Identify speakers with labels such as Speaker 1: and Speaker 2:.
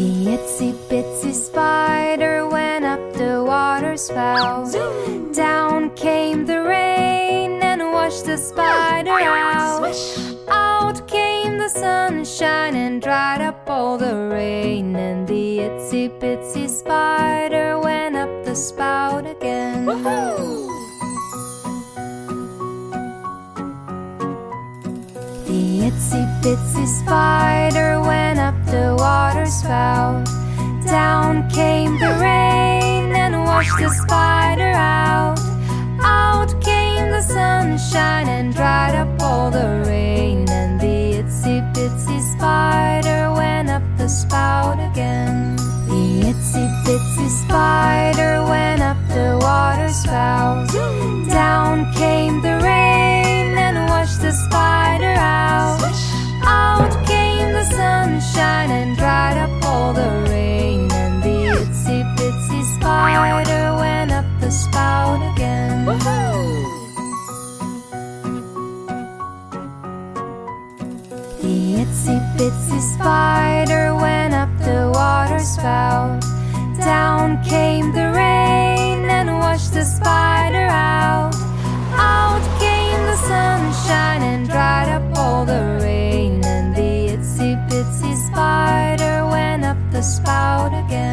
Speaker 1: itsy bitsy spider went up the water spout. Down came the rain and washed the spider out. Out came the sunshine and dried up all the rain. And the itsy bitsy spider went up the spout again. The itsy bitsy spider went up the water spout. Down came the rain and washed the spider The itsy bitsy spider went up the water spout. Down came the rain and washed the spider out. Out came the sunshine and dried up all the rain. And the itsy bitsy spider went up the spout again.